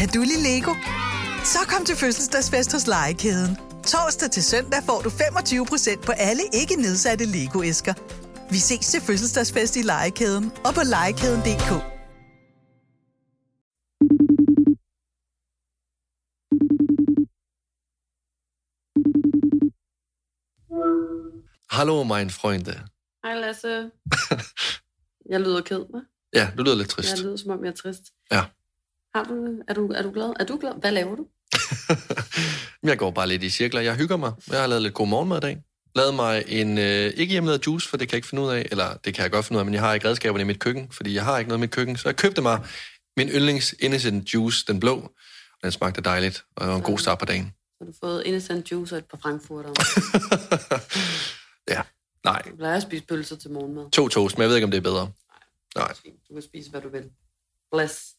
Kan du lide Lego? Så kom til fødselsdagsfest hos Legekæden. Torsdag til søndag får du 25% på alle ikke nedsatte Lego-æsker. Vi ses til fødselsdagsfest i Legekæden og på legekæden.dk. Hallo, mein Freunde. Hej Lasse. Jeg lyder ked, hva'? Ja, du lyder lidt trist. Jeg lyder, som om jeg er trist. Ja. Har du, er, du, er du glad? Er du glad? Hvad laver du? jeg går bare lidt i cirkler. Jeg hygger mig. Jeg har lavet lidt god morgenmad i dag. Lavet mig en øh, ikke hjemmelavet juice, for det kan jeg ikke finde ud af. Eller det kan jeg godt finde ud af, men jeg har ikke redskaberne i mit køkken, fordi jeg har ikke noget i mit køkken. Så jeg købte mig min yndlings Innocent Juice, den blå. Og den smagte dejligt, og det var en god start på dagen. Har du fået Innocent Juice og et par frankfurter? ja, nej. Du plejer at spise pølser til morgenmad. To toast, men jeg ved ikke, om det er bedre. Nej. Du kan spise, hvad du vil. Bless.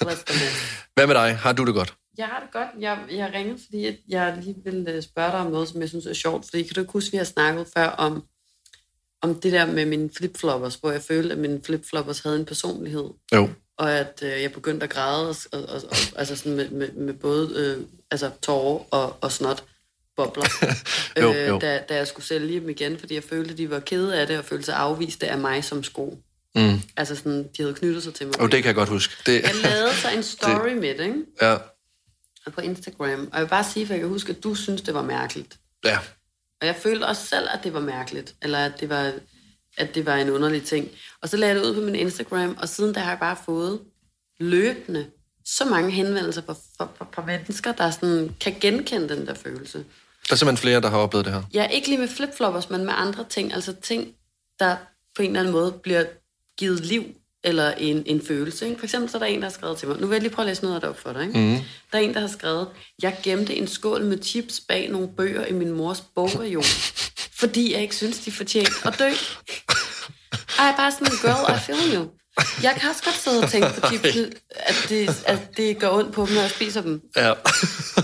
Bless the. Hvad med dig? Har du det godt? Jeg har det godt. Jeg, jeg ringer, fordi jeg lige vil øh, spørge dig om noget, som jeg synes er sjovt. Fordi kan du ikke huske, at vi har snakket før om, om det der med mine flipfloppers, hvor jeg følte, at mine flipfloppers havde en personlighed. Jo. Og at øh, jeg begyndte at græde, og, og, og, og, altså sådan med, med, med både øh, altså tårer og, og snot bobler, Jo, øh, jo. Da, da jeg skulle sælge dem igen, fordi jeg følte, at de var kede af det, og følte sig afviste af mig som sko. Mm. Altså sådan, de havde knyttet sig til mig. Og det kan jeg godt huske. Det, Jeg lavede så en story det... med det, ikke? ja, Og på Instagram. Og jeg vil bare sige, for jeg kan huske, at du synes, det var mærkeligt. ja. Og jeg følte også selv, at det var mærkeligt. Eller at det var, at det var en underlig ting. Og så lagde jeg det ud på min Instagram, og siden der har jeg bare fået løbende så mange henvendelser fra, fra, fra, fra mennesker, der sådan, kan genkende den der følelse. Der er simpelthen flere, der har oplevet det her. Ja, ikke lige med flipfloppers, men med andre ting. Altså ting, der på en eller anden måde bliver givet liv eller en, en følelse. Ikke? For eksempel så er der en, der har skrevet til mig. Nu vil jeg lige prøve at læse noget af det op for dig. Ikke? Mhm. Der er en, der har skrevet, jeg gemte en skål med chips bag nogle bøger i min mors bogreol, fordi jeg ikke synes, de fortjener at dø. Og jeg er bare sådan, girl, I feel you. Jeg kan også godt sidde og tænke på chips, at det, at det gør ondt på dem, når jeg spiser dem. Ja.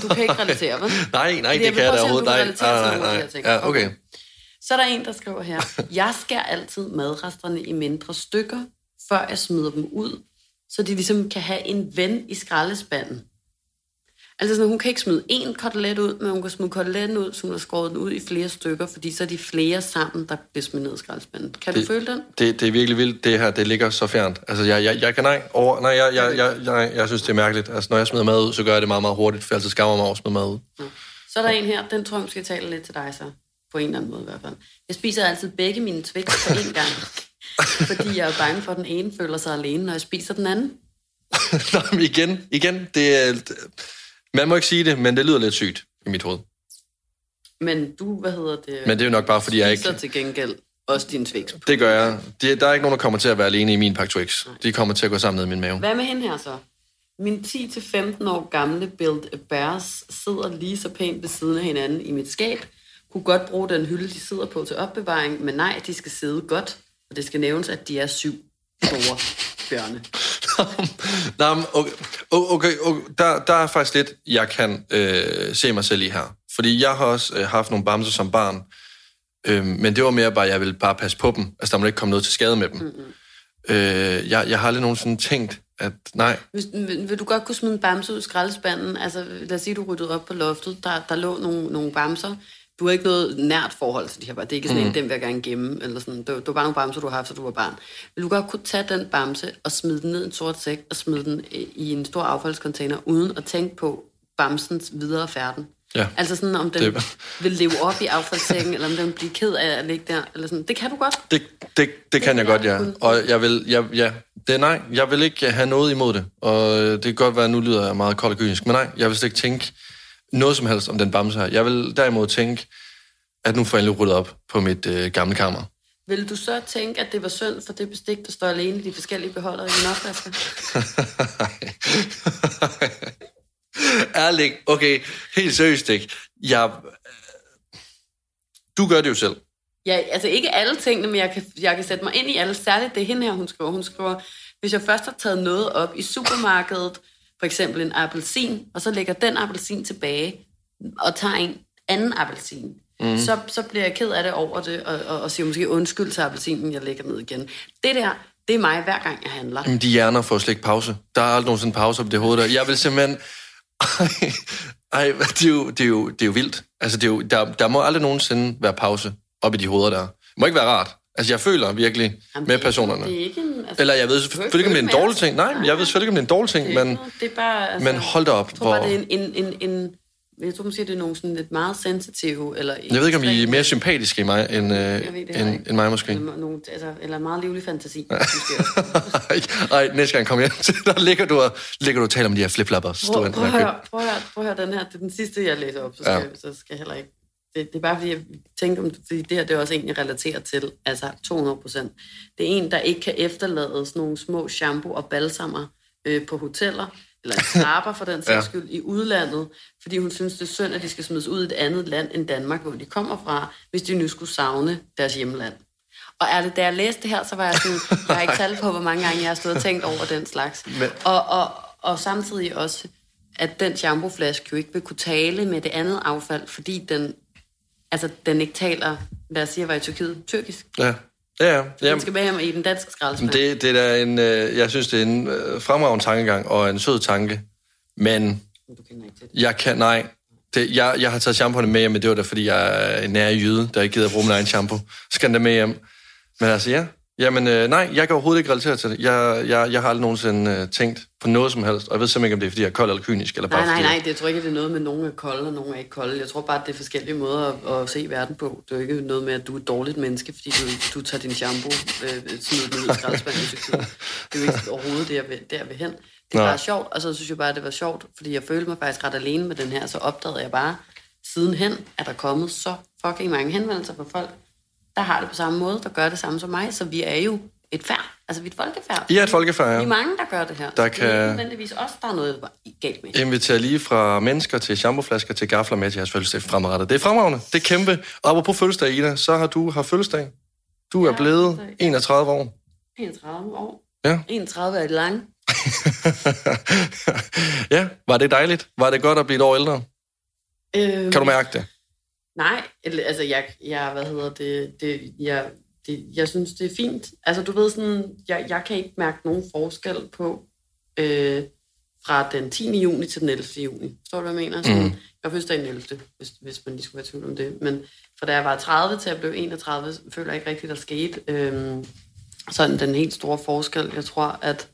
Du kan ikke relatere, vel? nej, nej, Fordi det kan jeg da overhovedet. Nej, nej, nej. Ja, okay. Så er der en, der skriver her, jeg skærer altid madresterne i mindre stykker, før jeg smider dem ud, så de ligesom kan have en ven i skraldespanden. Altså sådan, hun kan ikke smide en kotelet ud, men hun kan smide koteletten ud, så hun har skåret den ud i flere stykker, fordi så er de flere sammen, der bliver smidt ned i skraldespanden. Kan du Det- føle den? Det, det er virkelig vildt, det her, det ligger så fjernt. Altså, jeg, jeg, jeg kan nej, over, nej, jeg, jeg, jeg, jeg, jeg synes, det er mærkeligt. Altså, når jeg smider mad ud, så gør jeg det meget, meget hurtigt, for jeg altid skammer mig over at smide mad ud. Så er der en her, den tror jeg, måske tale lidt til dig så. På en eller anden måde i hvert fald. Jeg spiser altid begge mine Twix på én gang. fordi jeg er bange for, at den ene føler sig alene, når jeg spiser den anden. Nå, men igen, igen, det er... Man må ikke sige det, men det lyder lidt sygt i mit hoved. Men du, hvad hedder det? Men det er jo nok bare, fordi jeg ikke... til gengæld også din Twix. Det gør jeg. Det, der er ikke nogen, der kommer til at være alene i min pakke Twix. De kommer til at gå sammen ned i min mave. Hvad med hende her så? Min 10-15 år gamle Build Bears sidder lige så pænt ved siden af hinanden i mit skab. Kunne godt bruge den hylde, de sidder på til opbevaring, men nej, de skal sidde godt. Og det skal nævnes, at de er syv store bjørne. Nå, okay, okay, okay. Der, der er faktisk lidt, jeg kan øh, se mig selv i her. Fordi jeg har også øh, haft nogle bamser som barn, øh, men det var mere bare, at jeg ville bare passe på dem. Altså, der må ikke komme noget til skade med dem. Mm-hmm. Øh, jeg, jeg har aldrig nogensinde tænkt, at nej, Hvis, vil, vil du godt kunne smide en bamse ud i skraldespanden? Altså, lad os sige, du ryddede op på loftet. Der, der lå nogle, nogle bamser. Du har ikke noget nært forhold til de her bare. Det er ikke sådan mm. en, dem vil jeg gerne gemme. Eller sådan. Det, det var bare nogle bamser, du har haft, så du var barn. Vil du godt kunne tage den bamse og smide den ned i en sort sæk og smide den i- i en stor affaldscontainer, uden at tænke på bamsens videre færden? Ja. Altså sådan, om den Det- det... vil leve op i affaldssækken, eller om den vil blive ked af at ligge der. Eller sådan. Det kan du godt. det, det, det kan jeg godt, ja. kun- Og jeg vil, jeg, ja, det nej, jeg vil ikke have noget imod det. Og øh, det kan godt være, at nu lyder jeg meget kold og kynisk, men nej, jeg vil slet ikke tænke noget som helst om den bamse her. Jeg vil derimod tænke, at nu får jeg endelig ryddet op på mit øh, gamle kammer. Vil du så tænke, at det var synd for det bestik, der står alene i de forskellige beholdere i din opvasker? Ærligt, okay, helt seriøst ikke. Jeg, du gør det jo selv. Ja, altså ikke alle tingene, men jeg kan, jeg kan sætte mig ind i alle. Særligt det er hende her, hun skriver. Hun skriver, hvis jeg først har taget noget op i supermarkedet, for eksempel en appelsin, og så lægger den appelsin tilbage, og tager en anden appelsin, mm. så, så bliver jeg ked af det over det, og, og, og siger måske undskyld til appelsinen, jeg lægger ned igen. Det der, Det er mig, hver gang jeg handler. Jamen, de hjerner får slet ikke pause. Der er aldrig nogensinde pause på det hoved der. Jeg vil simpelthen... Ej, ej det, er jo, det, er jo, det er jo vildt. Altså, det er jo, der, der må aldrig nogensinde være pause op i de hoveder der. Det må ikke være rart. Altså, jeg føler virkelig Jamen, med det er- personerne. Det er ikke en, altså, Eller jeg ved selvfølgelig ikke, om det er en dårlig ting. Nej, jeg ved selvfølgelig ikke, om det er en dårlig ting, men, det er bare... Altså, men hold da op. Jeg tror bare, Hvor, det er en, en, en, en jeg tror måske, det er nogle sådan lidt meget sensitive, eller... jeg ved ikke, om I er mere sympatiske i mig, end, øh, ved end, end mig måske. Eller, nogle, altså, eller meget livlig fantasi, måske også. Ej, ej, næste gang kom hjem til, der ligger du og, ligger du og taler om de her flip-floppers. du Prøv, prøv, prøv, at høre, prøv at høre den her. Det er den sidste, jeg læser op, så skal, ja. så skal jeg heller ikke... Det, det er bare fordi, jeg tænker, om, fordi det her det er også en, jeg relaterer til, altså 200 procent. Det er en, der ikke kan efterlade sådan nogle små shampoo og balsamer øh, på hoteller, eller skraber for den sags Ja. skyld, i udlandet, fordi hun synes, det er synd, at de skal smides ud i et andet land end Danmark, hvor de kommer fra, hvis de nu skulle savne deres hjemland. Og ærligt, da jeg læste det her, så var jeg sådan, jeg har ikke tal på, hvor mange gange jeg har stået og tænkt over den slags. Men- Og, og, og samtidig også, at den shampooflaske jo ikke vil kunne tale med det andet affald, fordi den, altså, den ikke taler, sige, jeg var i Tyrkiet, tyrkisk. Ja, ja, ja. Den Jamen, skal med hjem i den danske skraldespand. det, det er en, øh, jeg synes, det er en øh, fremragende tankegang og en sød tanke. Men Du kender ikke til det. jeg kan, nej. Det, jeg, jeg har taget shampooene med hjem, men det var da, fordi jeg er en nær jyde, der ikke gider at bruge min egen shampoo. Så skal den da med hjem. Men altså, ja. Jamen, øh, nej, jeg kan overhovedet ikke relatere til det. Jeg, jeg, jeg har aldrig nogensinde øh, tænkt på noget som helst. Og jeg ved simpelthen ikke, om det er, fordi jeg er kold eller kynisk. Eller bare Nej, nej, nej, det jeg tror ikke, det er noget med, at nogen er kolde, og nogen er ikke kolde. Jeg tror bare, at det er forskellige måder at, at se verden på. Det er jo ikke noget med, at du er et dårligt menneske, fordi du, du tager din shampoo, øh, smider den ud i skraldespanden. Det er jo ikke overhovedet det, jeg vil, der vil hen. Det er Nej. bare sjovt, og så synes jeg bare, at det var sjovt, fordi jeg følte mig faktisk ret alene med den her, så opdagede jeg bare, sidenhen er der kommet så fucking mange henvendelser fra folk, der har det på samme måde, der gør det samme som mig, så vi er jo et færd. Altså, vi er et folkefærd. I er et folkefærd, Vi ja. er mange, der gør det her. Der Det er kan- nødvendigvis os, der er noget galt med. inviterer lige fra mennesker til shampooflasker til gafler med til jeres fødselsdag fremadrettet. Det er fremragende. Det er kæmpe. Og apropos fødselsdag, Ida, så har du haft fødselsdag. Du er Ja, blevet fødselsdag. 31 år. 31 år. Ja. 31 er det lange. ja, var det dejligt? Var det godt at blive et år ældre? Øhm, Kan du mærke det? Nej, altså jeg, jeg, hvad hedder det, det, jeg, det, jeg synes, det er fint. Altså du ved sådan, jeg, jeg kan ikke mærke nogen forskel på øh, fra den 10. juni til den 11. juni. Forstår du, hvad jeg mener? Sådan, mm. Jeg var den 11., hvis, hvis man lige skulle være tvivl om det. Men fra da jeg var 30 til jeg blev 31, føler jeg ikke rigtigt, der skete øhm, sådan den helt store forskel. Jeg tror, at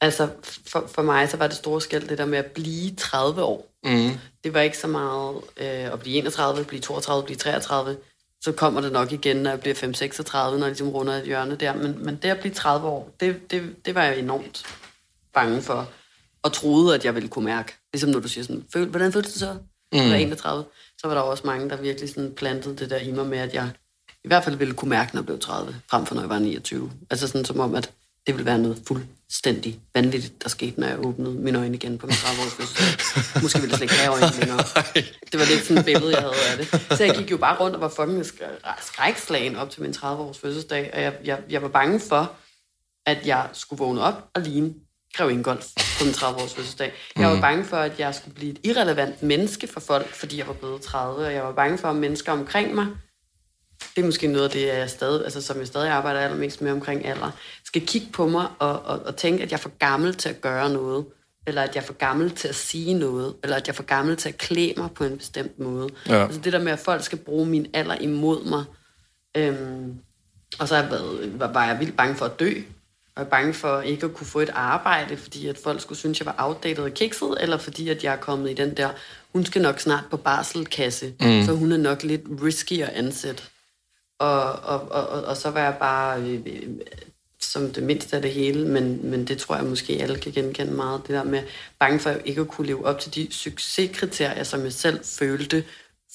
altså for, for mig, så var det store skæld det der med at blive 30 år. Mm. Det var ikke så meget øh, at blive 31, blive 32, blive 33. Så kommer det nok igen, når jeg bliver 5-36, når jeg ligesom runder et hjørne der. Men, men det at blive 30 år, det, det, det var jeg enormt bange for. Og troede, at jeg ville kunne mærke. Ligesom når du siger sådan, Føl, hvordan føltes det så? Mm. Jeg var 31. Så var der også mange, der virkelig sådan plantede det der i mig med, at jeg i hvert fald ville kunne mærke, når jeg blev 30, frem for når jeg var 29. Altså sådan som om, at det ville være noget fuldstændig vanvittigt, der skete, når jeg åbnede mine øjne igen på min 30-års fødselsdag. Måske ville jeg slet ikke have øjne længere. Det var lidt sådan et billede, jeg havde af det. Så jeg gik jo bare rundt og var fucking sk- skrækslagen op til min 30-års fødselsdag, og jeg, jeg, jeg var bange for, at jeg skulle vågne op og ligne Grev Ingolf på min 30-års fødselsdag. Jeg var bange for, at jeg skulle blive et irrelevant menneske for folk, fordi jeg var blevet 30, og jeg var bange for, at mennesker omkring mig, det er måske noget af det, jeg stadig, altså, som jeg stadig arbejder allermest med omkring alder, skal kigge på mig og, og, og tænke, at jeg er for gammel til at gøre noget, eller at jeg er for gammel til at sige noget, eller at jeg er for gammel til at klæde mig på en bestemt måde. Ja. Altså det der med, at folk skal bruge min alder imod mig, øhm, og så har jeg været, var, var jeg vildt bange for at dø. Og jeg er bange for ikke at kunne få et arbejde, fordi at folk skulle synes, jeg var outdated og kikset, eller fordi at jeg er kommet i den der, hun skal nok snart på barselkasse, mm. så hun er nok lidt risky at ansætte. Og, og, og, og, så var jeg bare øh, øh, som det mindste af det hele, men, men det tror jeg måske alle kan genkende meget, det der med bange for ikke at kunne leve op til de succeskriterier, som jeg selv følte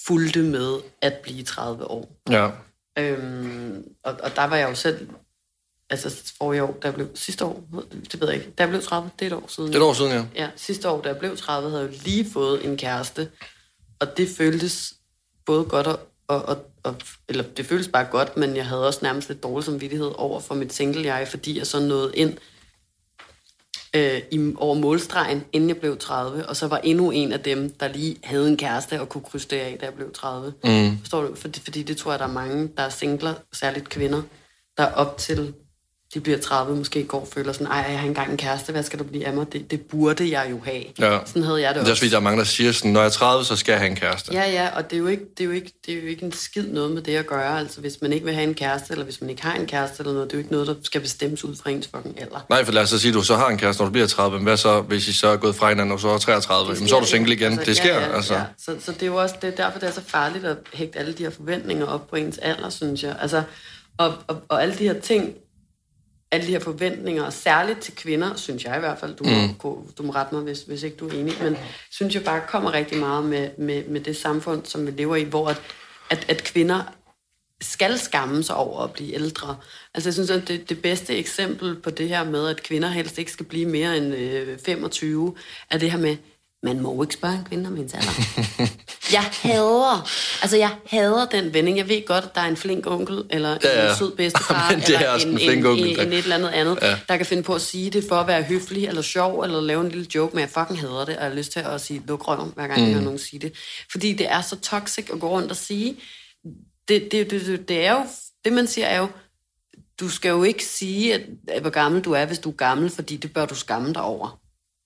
fulgte med at blive 30 år. Ja. Øhm, og, og der var jeg jo selv, altså forrige år, da jeg blev, sidste år, det ved jeg ikke, jeg blev 30, det er et år siden. Det er et år siden, ja. Ja, sidste år, da jeg blev 30, havde jeg jo lige fået en kæreste, og det føltes både godt og, og, og, og eller det føltes bare godt, men jeg havde også nærmest lidt dårlig samvittighed over for mit single-jeg, fordi jeg så nåede ind øh, i, over målstregen, inden jeg blev 30, og så var endnu en af dem, der lige havde en kæreste og kunne krydse det af, da jeg blev 30. Mm. Forstår du? Fordi, fordi det tror jeg, der er mange, der er singler, særligt kvinder, der op til de bliver 30, måske går og føler sådan, ej, jeg har engang en kæreste, hvad skal der blive af mig? Det, det burde jeg jo have. Ja. Sådan havde jeg det Det er også. også fordi, der er mange, der siger sådan, når jeg er 30, så skal jeg have en kæreste. Ja, ja, og det er, jo ikke, det, er jo ikke, det er jo ikke en skid noget med det at gøre. Altså, hvis man ikke vil have en kæreste, eller hvis man ikke har en kæreste eller noget, det er jo ikke noget, der skal bestemmes ud fra ens fucking alder. Nej, for lad os så sige, at du så har en kæreste, når du bliver 30, men hvad så, hvis I så er gået fra hinanden, og så er 33? Jamen, så er du single igen. det sker, ja, ja, altså. Ja. Så, så det er jo også det er derfor, det er så farligt at hægte alle de her forventninger op på ens alder, synes jeg. Altså, og, og, og alle de her ting, alle de her forventninger, og særligt til kvinder, synes jeg i hvert fald, du, mm. må, du må rette mig, hvis, hvis ikke du er enig, men synes jeg bare kommer rigtig meget med, med, med det samfund, som vi lever i, hvor at, at, at kvinder skal skamme sig over at blive ældre. Altså jeg synes, at det, det bedste eksempel på det her med, at kvinder helst ikke skal blive mere end øh, 25, er det her med, man må jo ikke spørge en kvinde om hendes alder. jeg hader, altså jeg hader den vending. Jeg ved godt, at der er en flink onkel, eller Ja, ja. en sød bedstefar, er eller en, en flink onkel, en, der- en et eller andet andet, Ja. ja. der kan finde på at sige det for at være høflig, eller sjov, eller lave en lille joke, men jeg fucking hader det, og jeg har lyst til at sige luk røven, hver gang mm. jeg hører nogen sige det. Fordi det er så toxic at gå rundt og sige. Det, det, det, det, det er jo, det man siger er jo, du skal jo ikke sige, at, at hvor gammel du er, hvis du er gammel, fordi det bør du skamme dig over.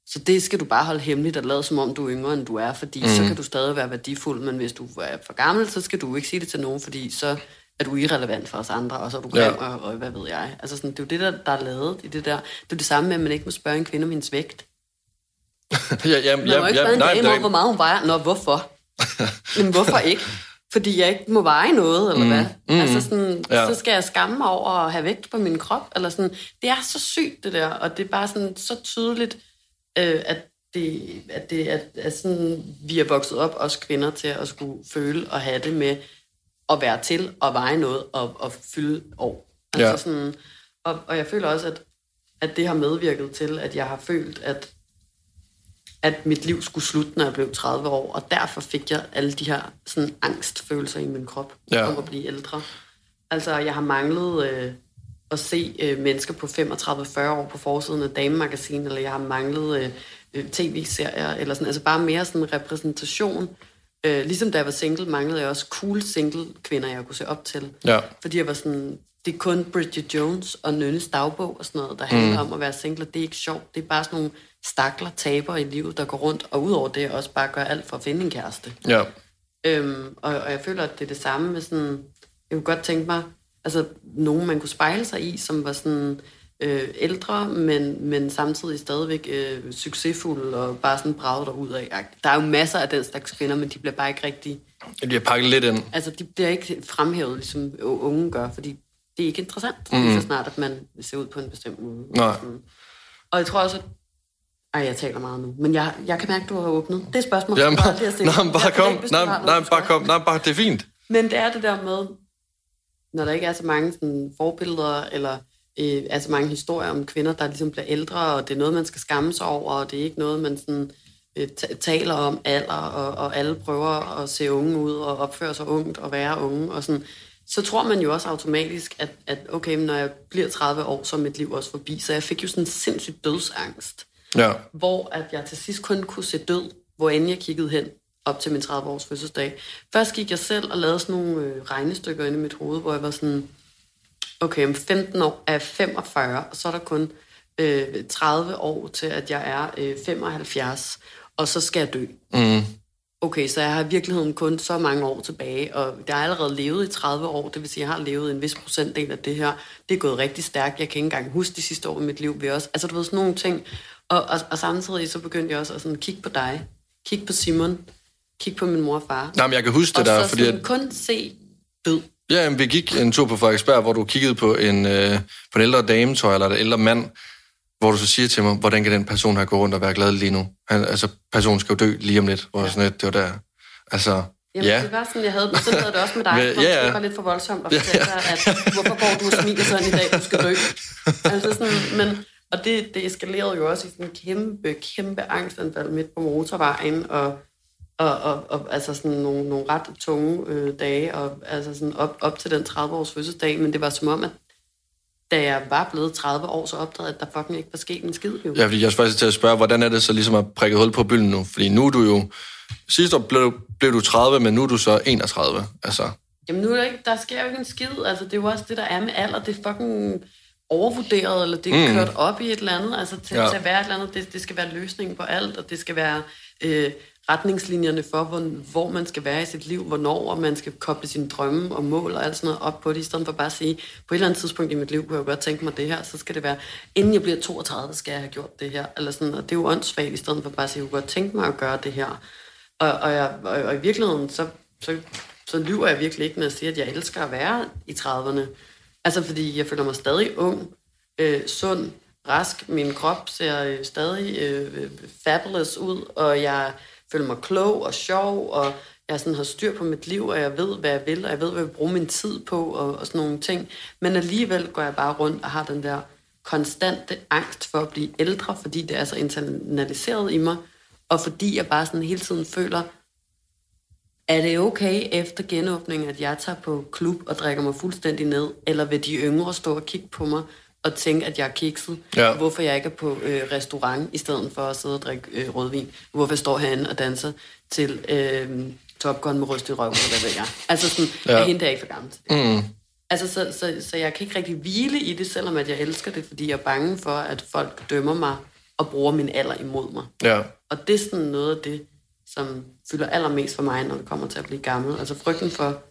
Så det skal du bare holde hemmeligt og lade som om, du er yngre, end du er, fordi mm. så kan du stadig være værdifuld, men hvis du er for gammel, så skal du ikke sige det til nogen, fordi så er du irrelevant for os andre, og så er du grim, Ja. ja. og, og hvad ved jeg. Altså sådan, det er jo det, der, der er lavet i det der. Det er det samme med, at man ikke må spørge en kvinde om hendes vægt. Ja, ja, Man må ikke spørge en nej, dame om, hvor meget hun vejer. Nå, hvorfor? Men hvorfor ikke? Fordi jeg ikke må veje noget, eller hvad? Mm. Altså sådan, Ja. ja. så skal jeg skamme mig over at have vægt på min krop, eller sådan. Det er så sygt, det der, og det er bare sådan så tydeligt, øh, at det, at det at, at sådan, vi er vokset op, os kvinder, til at skulle føle og have det med at være til og veje noget og, og fylde år. Altså Ja. sådan, og, og jeg føler også, at, at det har medvirket til, at jeg har følt, at at mit liv skulle slutte, når jeg blev 30 år, og derfor fik jeg alle de her sådan, angstfølelser i min krop Ja. om at blive ældre. Altså, jeg har manglet øh, at se øh, mennesker på 35-40 år på forsiden af damemagasin, eller jeg har manglet øh, øh, tv-serier, eller sådan, altså bare mere sådan repræsentation. Øh, ligesom da jeg var single, manglede jeg også cool single kvinder, jeg kunne se op til. Ja. Fordi jeg var sådan, det er kun Bridget Jones og Nynnes dagbog og sådan noget, der handler mm. om at være single. Det er ikke sjovt. Det er bare sådan nogle stakler taber i livet, der går rundt, og udover det også bare gør alt for at finde en kæreste. Ja. Øhm, og, og jeg føler, at det er det samme med sådan... Jeg kunne godt tænke mig, altså nogen, man kunne spejle sig i, som var sådan øh, ældre, men, men samtidig stadigvæk øh, succesfulde og bare sådan braget derud af. Der er jo masser af den slags kvinder, men de bliver bare ikke rigtig... Det bliver pakket lidt ind. Altså, de bliver ikke fremhævet, ligesom unge gør, fordi det er ikke interessant, mm. så snart, at man ser ud på en bestemt måde. Nej. Og jeg tror også, at... Ej, jeg taler meget nu. Men jeg, jeg kan mærke, at du har åbnet. Det er spørgsmål, Jamen, bare nej, bare kom. Nej, nej, bare kom. Nej, bare, det er fint. Men det er det der med, når der ikke er så mange sådan, forbilleder, eller øh, er så mange historier om kvinder, der ligesom bliver ældre, og det er noget, man skal skamme sig over, og det er ikke noget, man sådan, øh, ta- taler om alder, og, og alle prøver at se unge ud, og opføre sig ungt, og være unge, og sådan, så tror man jo også automatisk, at, at okay, når jeg bliver 30 år, så er mit liv også forbi. Så jeg fik jo sådan en sindssyg dødsangst Ja. hvor at jeg til sidst kun kunne se død, hvor end jeg kiggede hen op til min 30-års fødselsdag. Først gik jeg selv og lavede sådan nogle øh, regnestykker inde i mit hoved, hvor jeg var sådan, okay, om 15 år er jeg 45, og så er der kun øh, 30 år til, at jeg er øh, 75, og så skal jeg dø. Mm. Okay, så jeg har i virkeligheden kun så mange år tilbage, og jeg har allerede levet i 30 år, det vil sige, jeg har levet en vis procentdel af det her. Det er gået rigtig stærkt, jeg kan ikke engang huske de sidste år i mit liv. Ved også. Altså, du ved, sådan nogle ting. Og, og, og samtidig så begyndte jeg også at sådan, kigge på dig, kigge på Simon, kigge på min mor og far. Nej, men jeg kan huske det og der, så fordi... sådan, At, kun se død. ja, jamen, vi gik en tur på Frederiksberg, hvor du kiggede på en, øh, på en ældre dame, tror jeg, eller en ældre mand, hvor du så siger til mig, hvordan kan den person her gå rundt og være glad lige nu? Han, altså, personen skal jo dø lige om lidt, hvor ja. sådan lidt, det var der. Altså, Jamen, ja. det var sådan, jeg havde det. Sådan havde det også med dig. Ja, Ja, ja. Det var lidt for voldsomt at fortælle dig, at hvorfor går du og smiler sådan i dag, du skal dø. Altså sådan, men, og det, det eskalerede jo også i sådan en kæmpe, kæmpe angstanfald midt på motorvejen, og, og, og, og altså sådan nogle, nogle ret tunge øh, dage, og altså sådan op, op til den 30-års fødselsdag, men det var som om, at da jeg var blevet 30 år, så opdagede jeg, at der fucking ikke var sket en skid. Jo. Ja, fordi jeg skulle faktisk til at spørge, hvordan er det så ligesom at prikke hul på bylden nu? Fordi nu er du jo... Sidste år blev, blev du 30, men nu er du så 31. Altså, Jamen nu er der, ikke, der sker jo ikke en skid. Altså, det er jo også det, der er med alder. Det er fucking overvurderet, eller det er mm. kørt op i et eller andet, altså til, Ja. til at være et eller andet, det, det skal være løsningen på alt, og det skal være øh, retningslinjerne for, hvor, hvor man skal være i sit liv, hvornår, og man skal koble sine drømme og mål og alt sådan noget op på det, i stedet for bare at sige, på et eller andet tidspunkt i mit liv kunne jeg godt tænke mig det her, så skal det være, inden jeg bliver 32, skal jeg have gjort det her, eller sådan, og det er jo åndssvagt, i stedet for bare at sige, jeg kunne godt tænke mig at gøre det her, og, og, jeg, og, og i virkeligheden, så, så, så lyver jeg virkelig ikke, når jeg siger, at jeg elsker at være i 30'erne. Altså, fordi jeg føler mig stadig ung, øh, sund, rask. Min krop ser øh, stadig øh, øh, fabulous ud, og jeg føler mig klog og sjov, og jeg sådan har styr på mit liv, og jeg ved, hvad jeg vil, og jeg ved, hvad jeg vil bruge min tid på, og, og sådan nogle ting. Men alligevel går jeg bare rundt og har den der konstante angst for at blive ældre, fordi det er så internaliseret i mig, og fordi jeg bare sådan hele tiden føler, er det okay efter genåbningen, at jeg tager på klub og drikker mig fuldstændig ned, eller vil de yngre stå og kigge på mig og tænke, at jeg er kikset, Ja. hvorfor jeg ikke er på øh, restaurant, i stedet for at sidde og drikke øh, rødvin, hvorfor jeg står herinde og danser til øh, Top Gun med rystet røv, eller hvad ved jeg. Altså sådan, Ja. er hende der ikke for gammel til det. Mm. Altså, så, så, så jeg kan ikke rigtig hvile i det, selvom at jeg elsker det, fordi jeg er bange for, at folk dømmer mig og bruger min alder imod mig. Ja. Og det er sådan noget af det, som fylder allermest for mig, når det kommer til at blive gammel. Altså frygten for,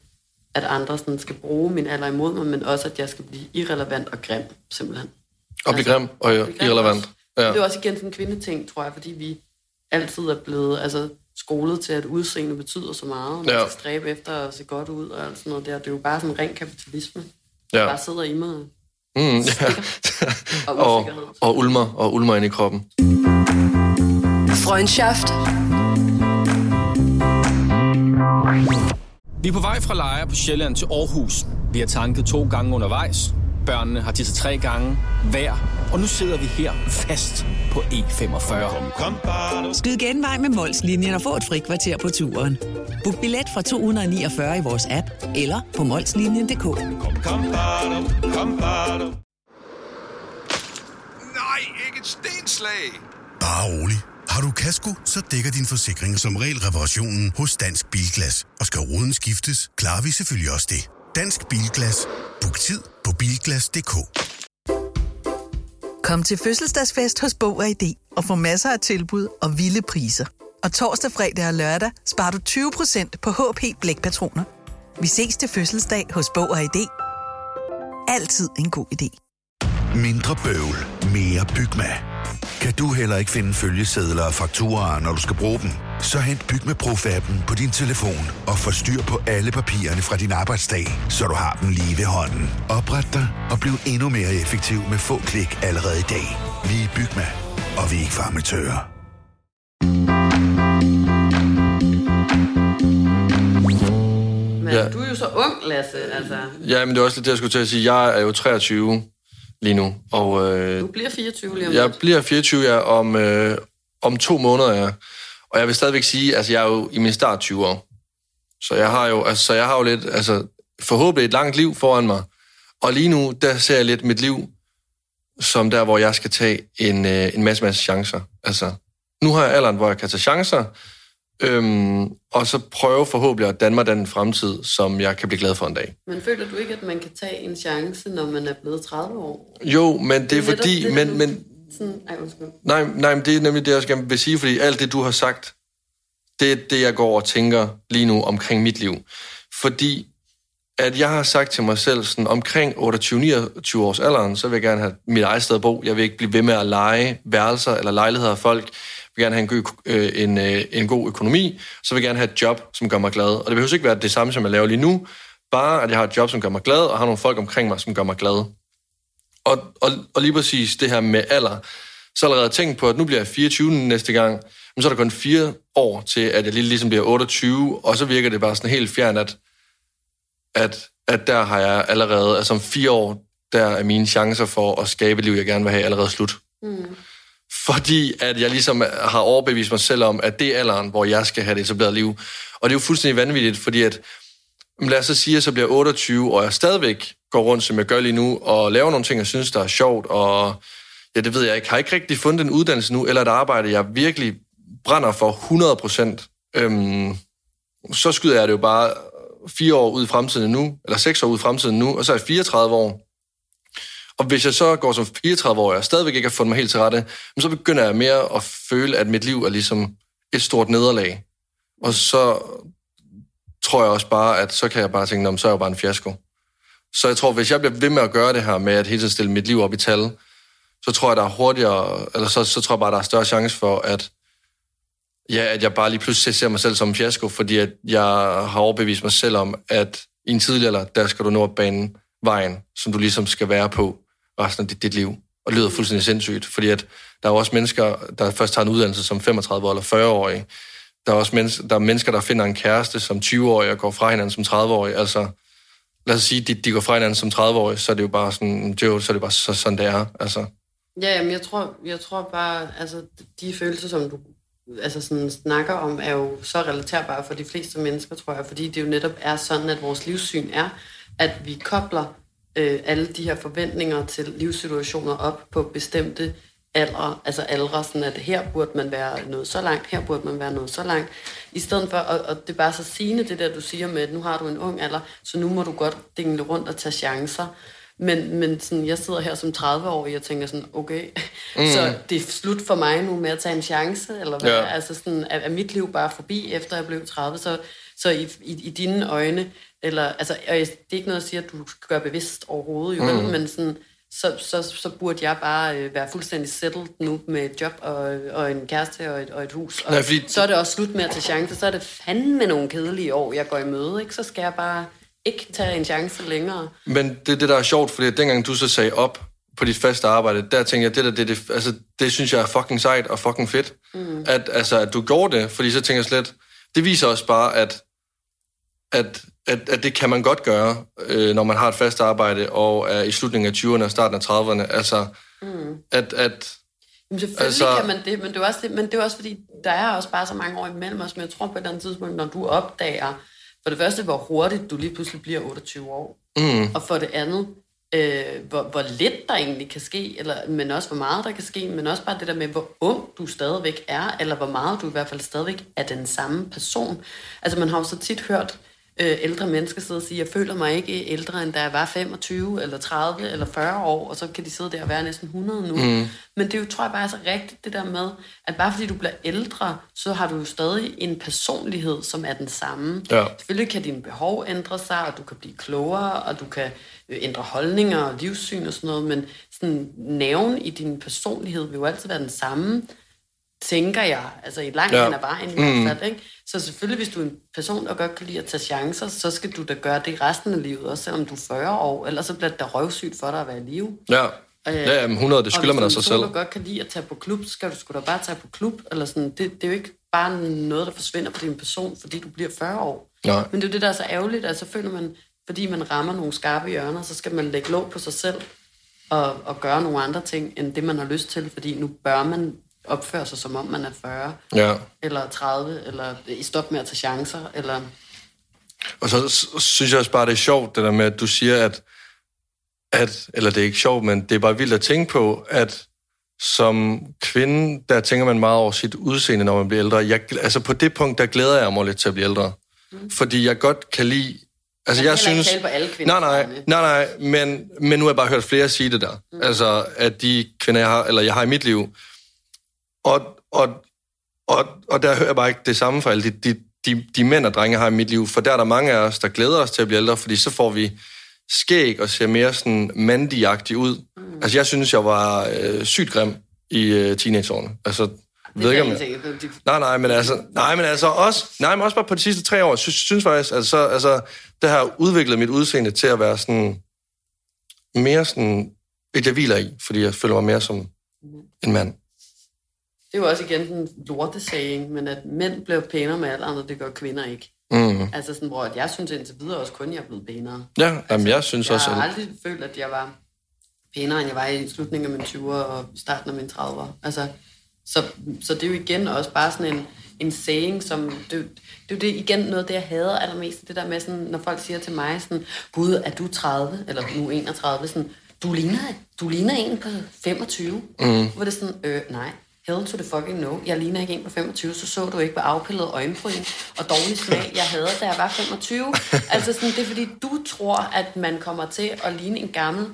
at andre sådan skal bruge min alder imod mig, men også, at jeg skal blive irrelevant og grim, simpelthen. Og blive grim og Blive grim irrelevant. også. Ja. Det er også igen sådan en kvindeting, tror jeg, fordi vi altid er blevet altså, skolet til, at udseende betyder så meget, og man Ja. skal stræbe efter at se godt ud og alt sådan noget der. Det er jo bare sådan en ren kapitalisme, Ja. der bare sidder i mig. Mm, ja. Og og, og ulmer og ulmer ind i kroppen. Freundschaft. Vi er på vej fra Lejre på Sjælland til Aarhus. Vi har tanket to gange undervejs. Børnene har tisset tre gange hver. Og nu sidder vi her fast på E45. Skyd genvej med Molslinjen og få et frikvarter på turen. Book billet fra 249 i vores app eller på molslinjen.dk. Nej, ikke et stenslag. Bare rolig. Har du kasko, så dækker din forsikring som regel reparationen hos Dansk Bilglas. Og skal ruden skiftes, klarer vi selvfølgelig også det. Dansk Bilglas. Book tid på bilglas.dk. Kom til fødselsdagsfest hos Bog og ID og få masser af tilbud og vilde priser. Og torsdag, fredag og lørdag sparer du 20% på HP Blækpatroner. Vi ses til fødselsdag hos Bog og ID. Altid en god idé. Mindre bøvl, mere Bygma. Kan du heller ikke finde følgesedler og fakturer, når du skal bruge dem? Så hent Bygma Pro-appen på din telefon og få styr på alle papirerne fra din arbejdsdag, så du har dem lige ved hånden. Opret dig og bliv endnu mere effektiv med få klik allerede i dag. Vi er Bygma, og vi er ikke farmatører. Men Ja. ja. du er jo så ung, Lasse. Altså, Ja, men det er også lidt det, jeg skulle til at sige. Jeg er jo 23 lige nu, og øh, du bliver 24 lige om jeg lidt. bliver 24 ja, om, øh, om to måneder. Ja. Og jeg vil stadigvæk sige, altså jeg er jo i min start 20 år. Så jeg har jo, altså, så jeg har jo lidt, altså forhåbentlig et langt liv foran mig. Og lige nu, der ser jeg lidt mit liv som der, hvor jeg skal tage en, øh, en masse, masse chancer. Altså, nu har jeg alderen, hvor jeg kan tage chancer, øhm, og så prøve forhåbentlig at danne mig den fremtid, som jeg kan blive glad for en dag. Men føler du ikke, at man kan tage en chance, når man er blevet 30 år? Jo, men det er netop fordi, det, men, men Sådan, ej, undskyld. Nej, nej, men det er nemlig det, jeg skal vil sige, fordi alt det, du har sagt, det er det, jeg går og tænker lige nu omkring mit liv. Fordi at jeg har sagt til mig selv, sådan omkring 28-29 års alderen, så vil jeg gerne have mit eget sted at bo. Jeg vil ikke blive ved med at lege værelser eller lejligheder af folk. Jeg vil gerne have en, god, øh, en, øh, en god økonomi. Så vil jeg gerne have et job, som gør mig glad. Og det behøver ikke være det samme, som jeg laver lige nu. Bare, at jeg har et job, som gør mig glad, og har nogle folk omkring mig, som gør mig glad. Og, og, og lige præcis det her med alder, så har jeg allerede tænkt på, at nu bliver jeg 24 næste gang, men så er der kun fire år til, at jeg lige ligesom bliver 28, og så virker det bare sådan helt fjern, at, at, at der har jeg allerede, altså om fire år, der er mine chancer for at skabe et liv, jeg gerne vil have, allerede slut. Mm. Fordi at jeg ligesom har overbevist mig selv om, at det er alderen, hvor jeg skal have det etableret liv. Og det er jo fuldstændig vanvittigt, fordi at, lad os så sige, at jeg så bliver 28, og jeg stadigvæk går rundt, som jeg gør lige nu, og laver nogle ting, jeg synes, der er sjovt, og ja, det ved jeg ikke, har ikke rigtig fundet en uddannelse nu, eller et arbejde, jeg virkelig brænder for 100 procent. Øhm, så skyder jeg det jo bare fire år ud i fremtiden nu, eller seks år ud i fremtiden nu, og så er jeg 34 år. Og hvis jeg så går som 34-årig og stadigvæk ikke har fundet mig helt til rette, så begynder jeg mere at føle, at mit liv er ligesom et stort nederlag. Og så tror jeg også bare, at så kan jeg bare tænke, så er jeg bare en fiasko. Så jeg tror, hvis jeg bliver ved med at gøre det her med at hele tiden stille mit liv op i tal, så tror jeg, der er hurtigere, eller så, så tror jeg bare, der er større chance for, at, ja, at jeg bare lige pludselig ser mig selv som en fiasko, fordi at jeg har overbevist mig selv om, at i en tidlig alder, der skal du nå at bane vejen, som du ligesom skal være på resten af dit, dit liv. Og det lyder fuldstændig sindssygt, fordi at der er også mennesker, der først tager en uddannelse som 35 eller 40-årige. Der er også mennesker, der, er mennesker, der finder en kæreste som 20-årig og går fra hinanden som 30-årig. Altså, lad os sige, de, de går fra hinanden som 30-årig, så er det jo bare sådan, jo, så er det bare så, sådan, det er. Altså. Ja, men jeg tror, jeg tror bare, altså de følelser, som du altså sådan, snakker om, er jo så relaterbare for de fleste mennesker, tror jeg, fordi det jo netop er sådan, at vores livssyn er, at vi kobler øh, alle de her forventninger til livssituationer op på bestemte aldre, altså aldre, sådan at her burde man være noget så langt, her burde man være noget så langt, i stedet for, og, og det er bare så sigende, det der, du siger med, at nu har du en ung alder, så nu må du godt dingle rundt og tage chancer. Men, men sådan, jeg sidder her som 30-årig og tænker sådan, okay, mm. så det er slut for mig nu med at tage en chance, eller hvad? Ja. Altså sådan, er, er mit liv bare forbi, efter jeg blev 30? Så, så i, i, i dine øjne, eller, altså, det er ikke noget at sige, at du skal gøre bevidst overhovedet, jo, mm. men sådan, så, så, så burde jeg bare øh, være fuldstændig settled nu med et job og, og en kæreste og et, og et hus. Og Nej, fordi... så er det også slut med at tage chancer. Så er det fandme nogle kedelige år, jeg går i møde. Ikke? Så skal jeg bare ikke tage en chance længere. Men det det, der er sjovt, fordi dengang du så sagde op på dit faste arbejde, der tænker jeg, det der, det, det, altså, det synes jeg er fucking sejt og fucking fedt. Mm. At, altså, at du gjorde det, fordi så tænker jeg slet, det viser også bare, at, at at, at det kan man godt gøre, øh, når man har et fast arbejde og er i slutningen af 20'erne og starten af 30'erne. Altså, mm. at... at men selvfølgelig altså, kan man det, men det, er også det, men det er også fordi, der er også bare så mange år imellem os, men jeg tror på et eller andet tidspunkt, når du opdager, for det første, hvor hurtigt du lige pludselig bliver 28 år, mm. og for det andet, øh, hvor, hvor lidt der egentlig kan ske, eller, men også hvor meget der kan ske, men også bare det der med, hvor ung du stadigvæk er, eller hvor meget du i hvert fald stadigvæk er den samme person. Altså man har jo så tit hørt, øh, ældre mennesker sidde og sige, jeg føler mig ikke ældre, end da jeg var 25, eller 30, eller 40 år, og så kan de sidde der og være næsten 100 nu. Mm. Men det er jo, tror jeg bare er så rigtigt, det der med, at bare fordi du bliver ældre, så har du jo stadig en personlighed, som er den samme. Ja. Selvfølgelig kan dine behov ændre sig, og du kan blive klogere, og du kan øh, ændre holdninger og livssyn og sådan noget, men sådan næven i din personlighed vil jo altid være den samme, tænker jeg, altså i langt ja. hen ad vejen i mm. hvert fald, ikke? Så selvfølgelig, hvis du er en person, der godt kan lide at tage chancer, så skal du da gøre det resten af livet, også selvom du er 40 år, ellers så bliver det da røvsygt for dig at være i live. Ja, øh, ja jamen 100, det skylder man af sig selv. Og hvis du godt kan lide at tage på klub, så skal du sgu da bare tage på klub, eller sådan. Det, det er jo ikke bare noget, der forsvinder på din person, fordi du bliver 40 år. Nej. Men det er jo det, der er så ærgerligt, at så føler man, fordi man rammer nogle skarpe hjørner, så skal man lægge låg på sig selv, og, og gøre nogle andre ting, end det man har lyst til, fordi nu bør man opføre sig, som om man er 40, ja. eller 30, eller i stop med at tage chancer, eller... Og så synes jeg også bare, det er sjovt, det der med, at du siger, at, at eller det er ikke sjovt, men det er bare vildt at tænke på, at som kvinde, der tænker man meget over sit udseende, når man bliver ældre. Jeg, altså på det punkt, der glæder jeg mig lidt til at blive ældre. Mm. Fordi jeg godt kan lide... Altså jeg, jeg synes... Ikke på alle kvinder. Nej, nej, nej, nej, men, men nu har jeg bare hørt flere sige det der. Mm. Altså, at de kvinder, jeg har, eller jeg har i mit liv, og, og, og, og der hører jeg bare ikke det samme for alle de, de, de, de mænd og drenge, har i mit liv. For der er der mange af os, der glæder os til at blive ældre, fordi så får vi skæg og ser mere sådan mandigagtig ud. Mm. Altså, jeg synes, jeg var øh, sygt grim i øh, teenageårene. Altså, det ved ikke, om Nej, nej, men altså, nej, men altså også, nej, men også bare på de sidste tre år, synes, synes faktisk, altså, altså, det har udviklet mit udseende til at være sådan, mere sådan, et jeg hviler i, fordi jeg føler mig mere som mm. en mand det er jo også igen en lortesaging, men at mænd bliver pænere med alderen, og det gør kvinder ikke. Mm. Altså sådan, hvor jeg synes indtil videre også kun, jeg er blevet pænere. Ja, jamen, altså, jeg synes jeg også... Jeg har aldrig følt, at jeg var pænere, end jeg var i slutningen af mine 20'er og starten af mine 30'er. Altså, så, så det er jo igen også bare sådan en, en saying, som... Det, det er jo det, igen noget af det, jeg hader allermest. Det der med, sådan, når folk siger til mig sådan, Gud, er du 30? Eller nu 31? Sådan, du ligner, du ligner en på 25. Mm. Hvor det er sådan, øh, nej, Hell to the fucking no. Jeg ligner ikke en på 25, så så du ikke på afpillet øjenbryn og dårlig smag, jeg havde, da jeg var 25. altså sådan, det er fordi, du tror, at man kommer til at ligne en gammel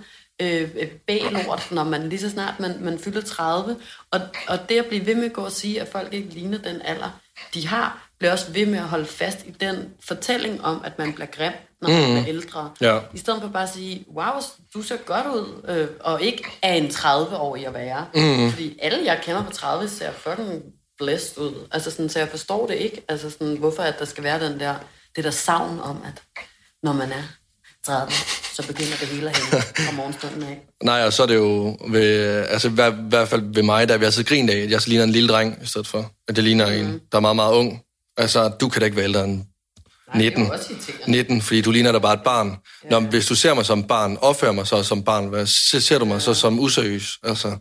øh, bag når man lige så snart man, man fylder 30. Og, og det at blive ved med at gå og sige, at folk ikke ligner den alder, de har, bliver også ved med at holde fast i den fortælling om, at man bliver grim, når man Mhm. bliver ældre. Ja. I stedet for bare at sige, wow, du ser godt ud, øh, og ikke er en 30-årig at være. Mhm. Fordi alle, jeg kender på 30, ser fucking blæst ud. Altså sådan, så jeg forstår det ikke. Altså sådan, hvorfor at der skal være den der, det der savn om, at når man er 30, så begynder det hele at hænge fra morgenstunden af. Nej, og så er det jo ved, altså i hver, hvert fald ved mig, der vi har så grint af, at jeg så ligner en lille dreng, i stedet for, at det ligner mm. en, der er meget, meget ung. Altså, du kan da ikke være ældre end 19. jo også i tingene. 19, fordi du ligner da bare et barn. Ja. Nå, hvis du ser mig som barn, opfører mig så som barn, hvad, ser, du mig så som useriøs? Altså,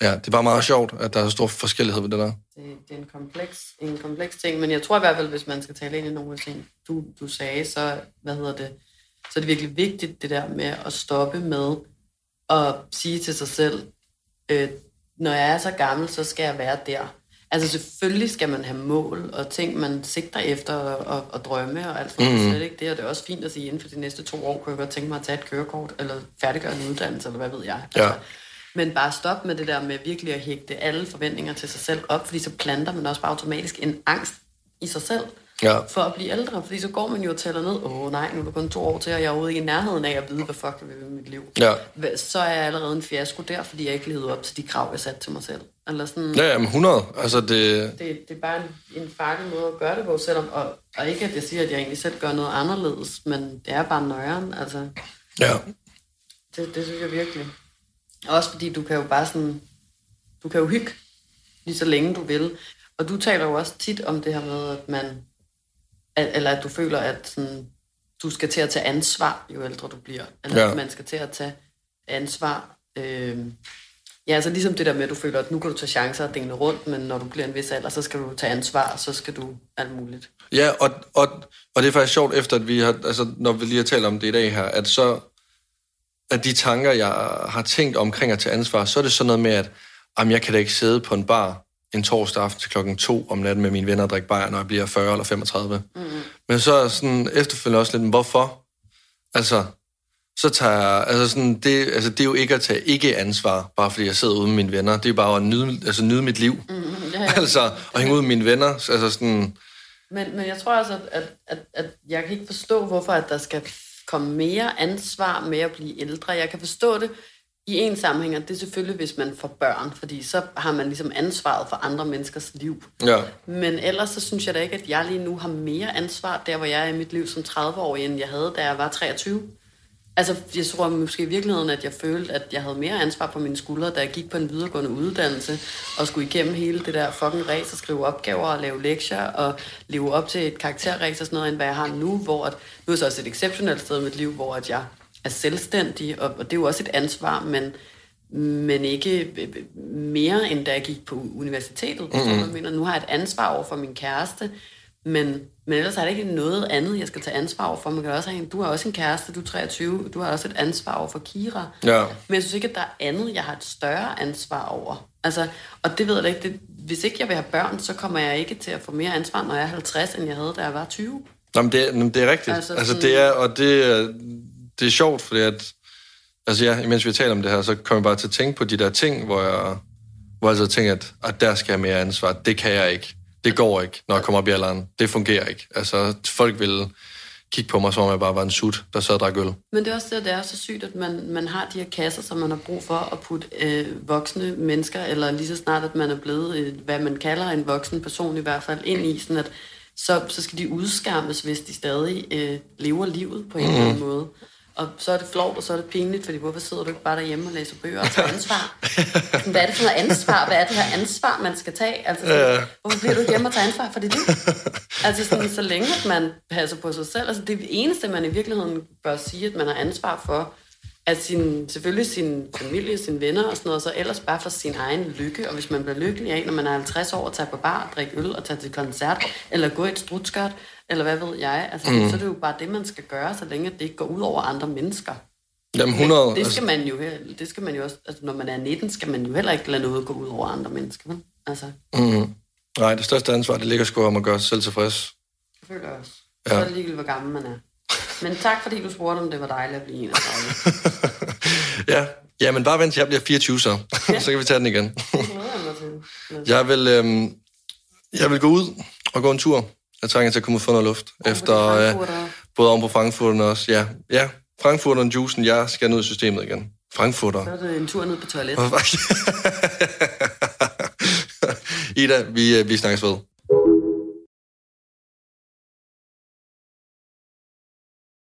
ja, det er bare meget sjovt, at der er så stor forskellighed ved det der. det, det er en kompleks, en kompleks ting, men jeg tror i hvert fald, hvis man skal tale ind i nogle af ting, du, du sagde, så, hvad hedder det, så er det virkelig vigtigt, det der med at stoppe med at sige til sig selv, øh, når jeg er så gammel, så skal jeg være der. Altså selvfølgelig skal man have mål og ting, man sigter efter og, og, og drømme og alt sådan. Mhm. Slet ikke det, og det er også fint at sige, inden for de næste to år, kunne jeg godt tænke mig at tage et kørekort, eller færdiggøre en uddannelse, eller hvad ved jeg. Ja. Men bare stop med det der med virkelig at hægte alle forventninger til sig selv op, fordi så planter man også bare automatisk en angst i sig selv Ja. for at blive ældre. Fordi så går man jo og tæller ned, åh oh, nej, nu er der kun to år til, og jeg er ude i nærheden af at vide, hvad fuck jeg vil med mit liv. Ja. Så er jeg allerede en fiasko der, fordi jeg ikke levede op til de krav, jeg satte til mig selv. Eller sådan, Ja, jamen 100. Altså, det, det, det er bare en, en farlig måde at gøre det på, selvom, og, og ikke at jeg siger, at jeg egentlig selv gør noget anderledes, men det er bare nøjeren, altså. ja. Det, det synes jeg virkelig. Også fordi du kan jo bare sådan, du kan jo hygge lige så længe du vil. Og du taler jo også tit om det her med, at man, at, eller at du føler, at sådan, du skal til at tage ansvar, jo ældre du bliver. Eller Ja. at man skal til at tage ansvar. Øh, ja, altså ligesom det der med, at du føler, at nu kan du tage chancer og dingle rundt, men når du bliver en vis alder, så skal du tage ansvar, og så skal du alt muligt. Ja, og, og, og det er faktisk sjovt, efter at vi har, altså når vi lige har talt om det i dag her, at så, at de tanker, jeg har tænkt omkring at tage ansvar, så er det sådan noget med, at jamen, jeg kan da ikke sidde på en bar en torsdag aften til klokken to om natten med mine venner og drikke bajer, når jeg bliver 40 eller 35. Mm. Men så er sådan efterfølgende også lidt, "Men hvorfor? Altså, så tager jeg, altså sådan, det, altså det er jo ikke at tage ikke ansvar, bare fordi jeg sidder ude med mine venner. Det er bare at nyde, altså nyde mit liv. Mm, Ja, ja. altså, at hænge ud med mine venner. Altså sådan, Men, men jeg tror at, at, at, at jeg kan ikke forstå, hvorfor at der skal komme mere ansvar med at blive ældre. Jeg kan forstå det i en sammenhæng, og det er selvfølgelig, hvis man får børn, fordi så har man ligesom ansvaret for andre menneskers liv. ja. Men ellers så synes jeg da ikke, at jeg lige nu har mere ansvar, der hvor jeg er i mit liv som 30-årig, end jeg havde, da jeg var 23. Altså, jeg tror måske i virkeligheden, at jeg følte, at jeg havde mere ansvar på mine skuldre, da jeg gik på en videregående uddannelse, og skulle igennem hele det der fucking race, og skrive opgaver og lave lektier, og leve op til et karakterrace og sådan noget, end hvad jeg har nu, hvor at, nu er så også et exceptionelt sted i mit liv, hvor at jeg er selvstændig, og, og det er jo også et ansvar, men, men ikke mere, end da jeg gik på universitetet. Mm-hmm. Jeg mener, nu har jeg et ansvar over for min kæreste, men, men ellers er det ikke noget andet, jeg skal tage ansvar over for. Man kan også have en, du har også en kæreste, du er 23, du har også et ansvar over for Kira. Ja. Men jeg synes ikke, at der er andet, jeg har et større ansvar over. Altså, og det ved jeg ikke. Det, hvis ikke jeg vil have børn, så kommer jeg ikke til at få mere ansvar, når jeg er 50, end jeg havde, da jeg var 20. Nå, men det, er- men det er rigtigt. Altså Altså, altså sådan- det er, og det, det er sjovt, fordi at, altså ja, imens vi taler om det her, så kommer jeg bare til at tænke på de der ting, hvor jeg, hvor jeg så tænker, at, at der skal jeg mere ansvar. Det kan jeg ikke. Det går ikke, når jeg kommer op i alderen. Det fungerer ikke. Altså, folk vil kigge på mig, som om jeg bare var en sut, der sad og drak øl. Men det er også det, det er så sygt, at man, man har de her kasser, som man har brug for at putte øh, voksne mennesker, eller lige så snart, at man er blevet, øh, hvad man kalder en voksen person i hvert fald, ind i, sådan at så, så skal de udskammes, hvis de stadig øh, lever livet på en eller anden måde. Og så er det flovt, og så er det pinligt, fordi hvorfor sidder du ikke bare derhjemme og læser bøger og tager ansvar? Sådan, Hvad er det for noget ansvar? Hvad er det her ansvar, man skal tage? Altså, sådan, hvorfor bliver du hjemme og tager ansvar for dit liv? Altså sådan, så længe at man passer på sig selv. Altså det eneste, man i virkeligheden bør sige, at man har ansvar for, at sin, selvfølgelig sin familie, sine venner og sådan noget, så ellers bare for sin egen lykke. Og hvis man bliver lykkelig af, når man er 50 år, at tage på bar, drikke øl og tage til koncert, eller gå i et strutskørt, eller hvad ved jeg, altså, mm. så er det jo bare det, man skal gøre, så længe det ikke går ud over andre mennesker. Jamen 100, Men det skal man jo, det skal man jo også, altså når man er 19, skal man jo heller ikke lade noget gå ud over andre mennesker. vel? Altså, mm, nej, det største ansvar, det ligger sgu om at gøre sig selv tilfreds. jeg også. Ja. Så er det ligegyldigt, hvor gammel man er. Men tak, fordi du spurgte, om det var dejligt at blive 31. Ja, ja men bare vent til jeg bliver 24 så. så kan vi tage den igen. Jeg vil, øhm, jeg vil gå ud og gå en tur. Jeg trænger til at komme ud og få noget luft. efter, øh, både oven på Frankfurteren også. Ja, ja Frankfurteren, juicen, jeg skal ned i systemet igen. Frankfurter. Så er det en tur ned på toilettet. Ida, vi, øh, vi snakkes ved.